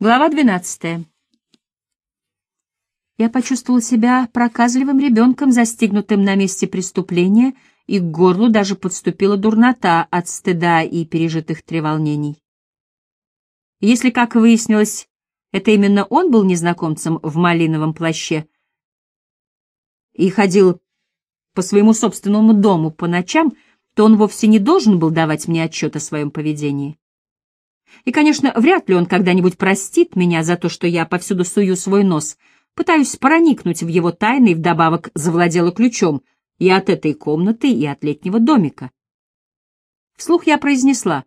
Глава 12. Я почувствовал себя проказливым ребенком, застигнутым на месте преступления, и к горлу даже подступила дурнота от стыда и пережитых треволнений. Если, как выяснилось, это именно он был незнакомцем в малиновом плаще и ходил по своему собственному дому по ночам, то он вовсе не должен был давать мне отчет о своем поведении. И, конечно, вряд ли он когда-нибудь простит меня за то, что я повсюду сую свой нос, пытаюсь проникнуть в его тайны и вдобавок завладела ключом и от этой комнаты, и от летнего домика. Вслух я произнесла,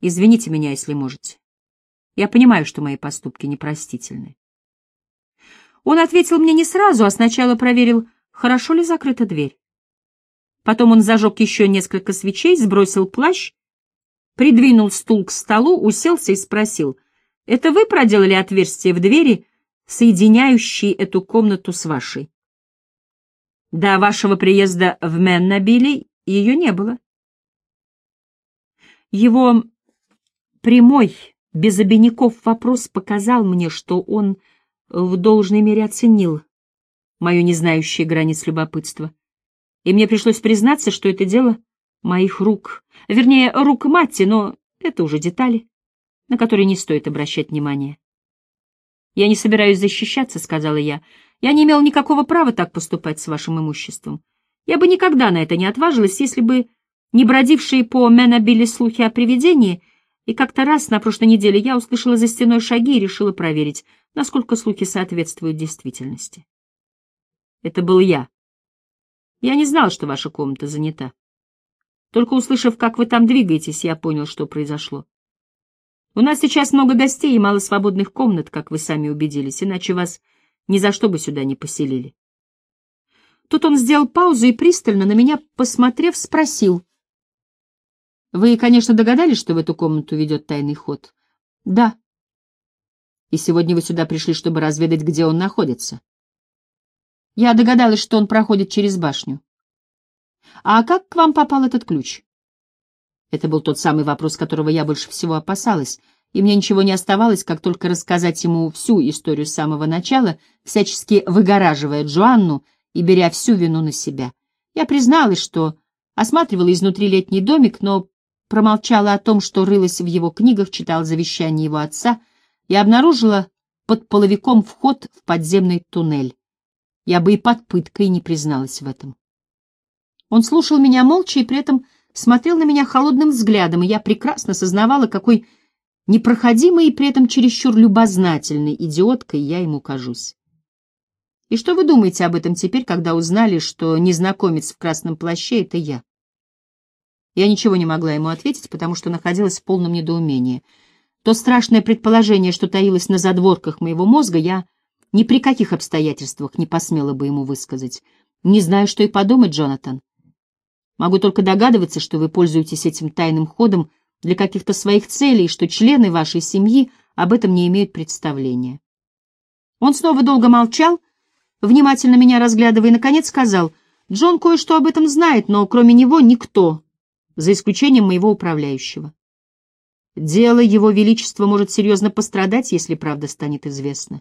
«Извините меня, если можете. Я понимаю, что мои поступки непростительны». Он ответил мне не сразу, а сначала проверил, хорошо ли закрыта дверь. Потом он зажег еще несколько свечей, сбросил плащ придвинул стул к столу, уселся и спросил, «Это вы проделали отверстие в двери, соединяющей эту комнату с вашей?» До вашего приезда в Меннабиле ее не было. Его прямой, без обиняков вопрос показал мне, что он в должной мере оценил мое незнающее границ любопытство. И мне пришлось признаться, что это дело моих рук, вернее, рук Матти, но это уже детали, на которые не стоит обращать внимания. «Я не собираюсь защищаться», — сказала я. «Я не имел никакого права так поступать с вашим имуществом. Я бы никогда на это не отважилась, если бы не бродившие по Менобиле слухи о привидении, и как-то раз на прошлой неделе я услышала за стеной шаги и решила проверить, насколько слухи соответствуют действительности. Это был я. Я не знал, что ваша комната занята. Только услышав, как вы там двигаетесь, я понял, что произошло. У нас сейчас много гостей и мало свободных комнат, как вы сами убедились, иначе вас ни за что бы сюда не поселили. Тут он сделал паузу и пристально на меня, посмотрев, спросил. Вы, конечно, догадались, что в эту комнату ведет тайный ход? Да. И сегодня вы сюда пришли, чтобы разведать, где он находится. Я догадалась, что он проходит через башню. «А как к вам попал этот ключ?» Это был тот самый вопрос, которого я больше всего опасалась, и мне ничего не оставалось, как только рассказать ему всю историю с самого начала, всячески выгораживая Джоанну и беря всю вину на себя. Я призналась, что осматривала изнутри летний домик, но промолчала о том, что рылась в его книгах, читала завещание его отца и обнаружила под половиком вход в подземный туннель. Я бы и под пыткой не призналась в этом. Он слушал меня молча и при этом смотрел на меня холодным взглядом, и я прекрасно сознавала, какой непроходимой и при этом чересчур любознательной идиоткой я ему кажусь. И что вы думаете об этом теперь, когда узнали, что незнакомец в красном плаще — это я? Я ничего не могла ему ответить, потому что находилась в полном недоумении. То страшное предположение, что таилось на задворках моего мозга, я ни при каких обстоятельствах не посмела бы ему высказать. Не знаю, что и подумать, Джонатан. Могу только догадываться, что вы пользуетесь этим тайным ходом для каких-то своих целей, и что члены вашей семьи об этом не имеют представления. Он снова долго молчал, внимательно меня разглядывая, и, наконец, сказал, «Джон кое-что об этом знает, но кроме него никто, за исключением моего управляющего. Дело Его Величества может серьезно пострадать, если правда станет известна».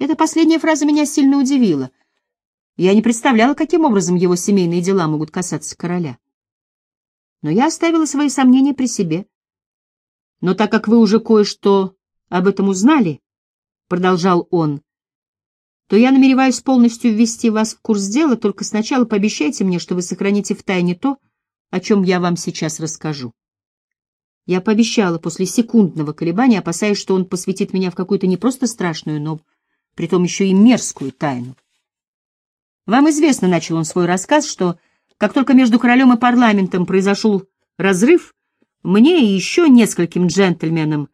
Эта последняя фраза меня сильно удивила — я не представляла, каким образом его семейные дела могут касаться короля. Но я оставила свои сомнения при себе. Но так как вы уже кое-что об этом узнали, — продолжал он, — то я намереваюсь полностью ввести вас в курс дела, только сначала пообещайте мне, что вы сохраните в тайне то, о чем я вам сейчас расскажу. Я пообещала после секундного колебания, опасаясь, что он посвятит меня в какую-то не просто страшную, но притом еще и мерзкую тайну. Вам известно, — начал он свой рассказ, — что как только между королем и парламентом произошел разрыв, мне и еще нескольким джентльменам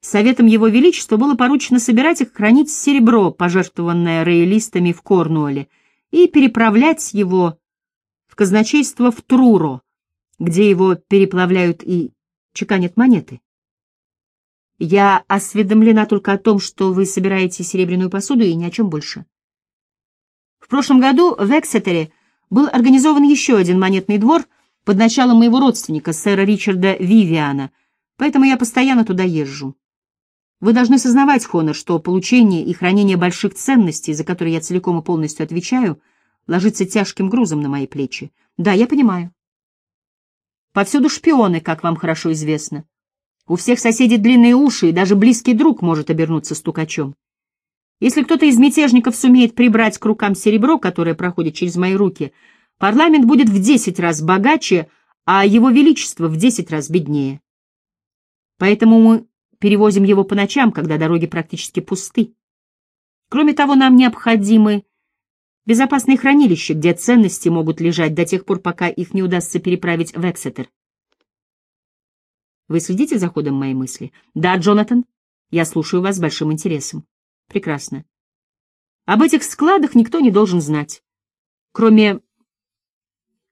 Советом Его Величества было поручено собирать и хранить серебро, пожертвованное роялистами в Корнуолле, и переправлять его в казначейство в Труро, где его переплавляют и чеканят монеты. Я осведомлена только о том, что вы собираете серебряную посуду и ни о чем больше. В прошлом году в Эксетере был организован еще один монетный двор под началом моего родственника, сэра Ричарда Вивиана, поэтому я постоянно туда езжу. Вы должны сознавать, Хонор, что получение и хранение больших ценностей, за которые я целиком и полностью отвечаю, ложится тяжким грузом на мои плечи. Да, я понимаю. Повсюду шпионы, как вам хорошо известно. У всех соседей длинные уши, и даже близкий друг может обернуться стукачом. Если кто-то из мятежников сумеет прибрать к рукам серебро, которое проходит через мои руки, парламент будет в десять раз богаче, а его величество в десять раз беднее. Поэтому мы перевозим его по ночам, когда дороги практически пусты. Кроме того, нам необходимы безопасные хранилища, где ценности могут лежать до тех пор, пока их не удастся переправить в Эксетер. Вы следите за ходом моей мысли? Да, Джонатан, я слушаю вас с большим интересом. Прекрасно. Об этих складах никто не должен знать, кроме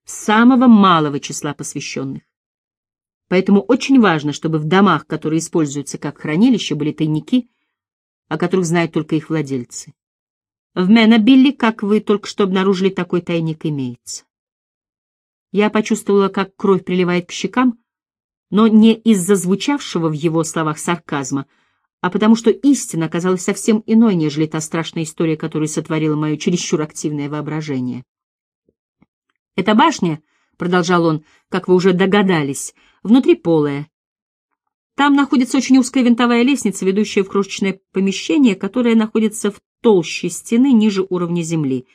самого малого числа посвященных. Поэтому очень важно, чтобы в домах, которые используются как хранилище, были тайники, о которых знают только их владельцы. В Менобилли, как вы только что обнаружили, такой тайник имеется. Я почувствовала, как кровь приливает к щекам, но не из-за звучавшего в его словах сарказма, а потому что истина оказалась совсем иной, нежели та страшная история, которую сотворила мое чересчур активное воображение. «Эта башня», — продолжал он, — «как вы уже догадались, внутри полая. Там находится очень узкая винтовая лестница, ведущая в крошечное помещение, которое находится в толще стены ниже уровня земли.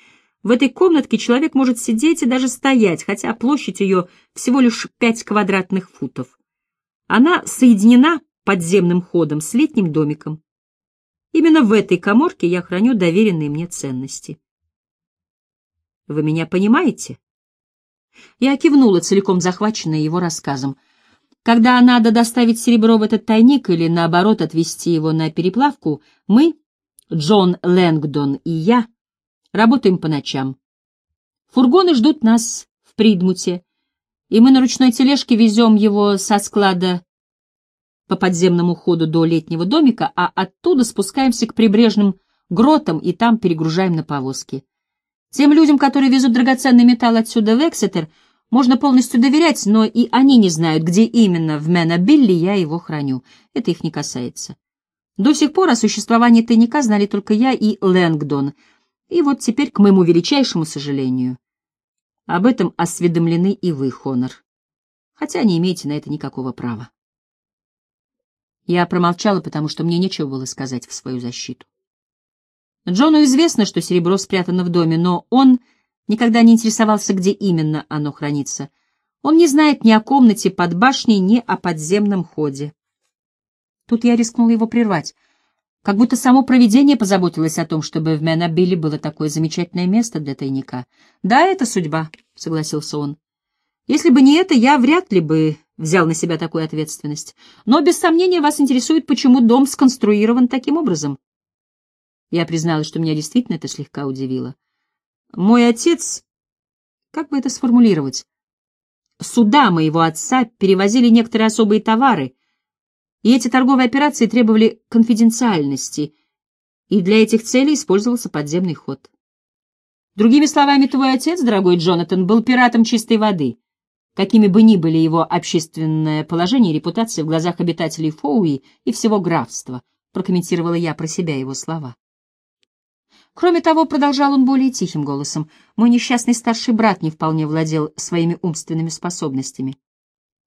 В этой комнатке человек может сидеть и даже стоять, хотя площадь ее всего лишь пять квадратных футов. Она соединена подземным ходом с летним домиком. Именно в этой коморке я храню доверенные мне ценности. Вы меня понимаете? Я кивнула, целиком захваченная его рассказом. Когда надо доставить серебро в этот тайник или, наоборот, отвезти его на переплавку, мы, Джон Лэнгдон и я, работаем по ночам. Фургоны ждут нас в Придмуте, и мы на ручной тележке везем его со склада по подземному ходу до летнего домика, а оттуда спускаемся к прибрежным гротам и там перегружаем на повозки. Тем людям, которые везут драгоценный металл отсюда в Эксетер, можно полностью доверять, но и они не знают, где именно в Менобилли я его храню. Это их не касается. До сих пор о существовании тайника знали только я и Лэнгдон, и вот теперь, к моему величайшему сожалению, об этом осведомлены и вы, Хонор, хотя не имеете на это никакого права. Я промолчала, потому что мне нечего было сказать в свою защиту. Джону известно, что серебро спрятано в доме, но он никогда не интересовался, где именно оно хранится. Он не знает ни о комнате под башней, ни о подземном ходе. Тут я рискнула его прервать. Как будто само провидение позаботилось о том, чтобы в Менобиле было такое замечательное место для тайника. «Да, это судьба», — согласился он. «Если бы не это, я вряд ли бы взял на себя такую ответственность. Но, без сомнения, вас интересует, почему дом сконструирован таким образом. Я призналась, что меня действительно это слегка удивило. Мой отец... Как бы это сформулировать? Суда моего отца перевозили некоторые особые товары, и эти торговые операции требовали конфиденциальности, и для этих целей использовался подземный ход. Другими словами, твой отец, дорогой Джонатан, был пиратом чистой воды — какими бы ни были его общественное положение и репутация в глазах обитателей Фоуи и всего графства, прокомментировала я про себя его слова. Кроме того, продолжал он более тихим голосом, мой несчастный старший брат не вполне владел своими умственными способностями.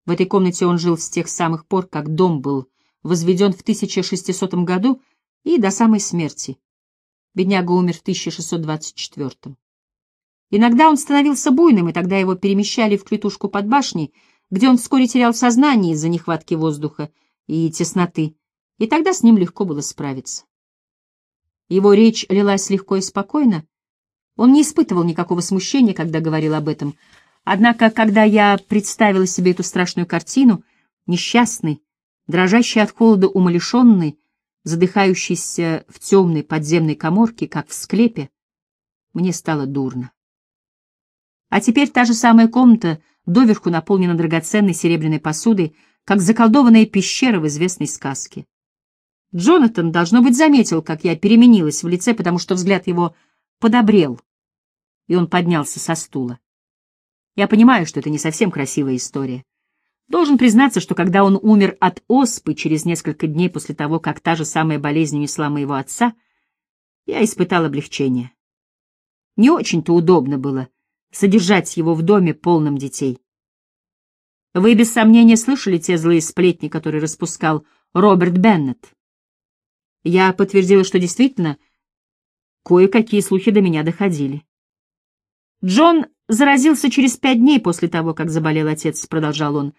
В этой комнате он жил с тех самых пор, как дом был возведен в 1600 году и до самой смерти. Бедняга умер в 1624. Иногда он становился буйным, и тогда его перемещали в клетушку под башней, где он вскоре терял сознание из-за нехватки воздуха и тесноты, и тогда с ним легко было справиться. Его речь лилась легко и спокойно. Он не испытывал никакого смущения, когда говорил об этом. Однако, когда я представила себе эту страшную картину, несчастный, дрожащий от холода умалишенный, задыхающийся в темной подземной коморке, как в склепе, мне стало дурно. А теперь та же самая комната доверху наполнена драгоценной серебряной посудой, как заколдованная пещера в известной сказке. Джонатан, должно быть, заметил, как я переменилась в лице, потому что взгляд его подобрел, и он поднялся со стула. Я понимаю, что это не совсем красивая история. Должен признаться, что когда он умер от оспы через несколько дней после того, как та же самая болезнь унесла моего отца, я испытал облегчение. Не очень-то удобно было содержать его в доме полном детей. Вы без сомнения слышали те злые сплетни, которые распускал Роберт Беннет. Я подтвердила, что действительно кое-какие слухи до меня доходили. Джон заразился через пять дней после того, как заболел отец, продолжал он.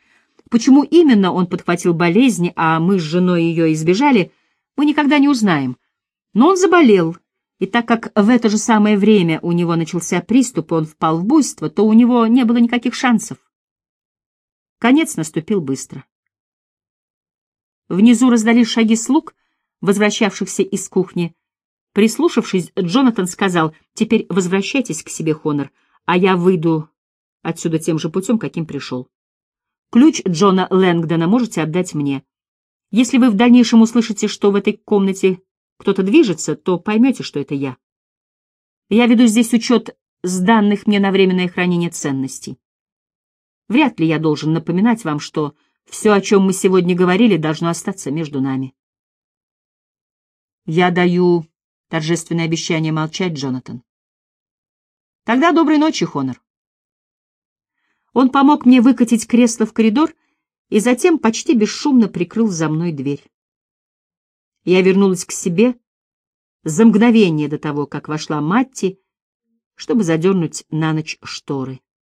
Почему именно он подхватил болезнь, а мы с женой ее избежали, мы никогда не узнаем. Но он заболел, и так как в это же самое время у него начался приступ, и он впал в буйство, то у него не было никаких шансов. Конец наступил быстро. Внизу раздались шаги слуг, возвращавшихся из кухни. Прислушавшись, Джонатан сказал, «Теперь возвращайтесь к себе, Хонор, а я выйду отсюда тем же путем, каким пришел. Ключ Джона Лэнгдона можете отдать мне. Если вы в дальнейшем услышите, что в этой комнате кто-то движется, то поймете, что это я. Я веду здесь учет сданных мне на временное хранение ценностей. Вряд ли я должен напоминать вам, что все, о чем мы сегодня говорили, должно остаться между нами. Я даю торжественное обещание молчать, Джонатан. Тогда доброй ночи, Хонор. Он помог мне выкатить кресло в коридор и затем почти бесшумно прикрыл за мной дверь. Я вернулась к себе за мгновение до того, как вошла Матти, чтобы задернуть на ночь шторы.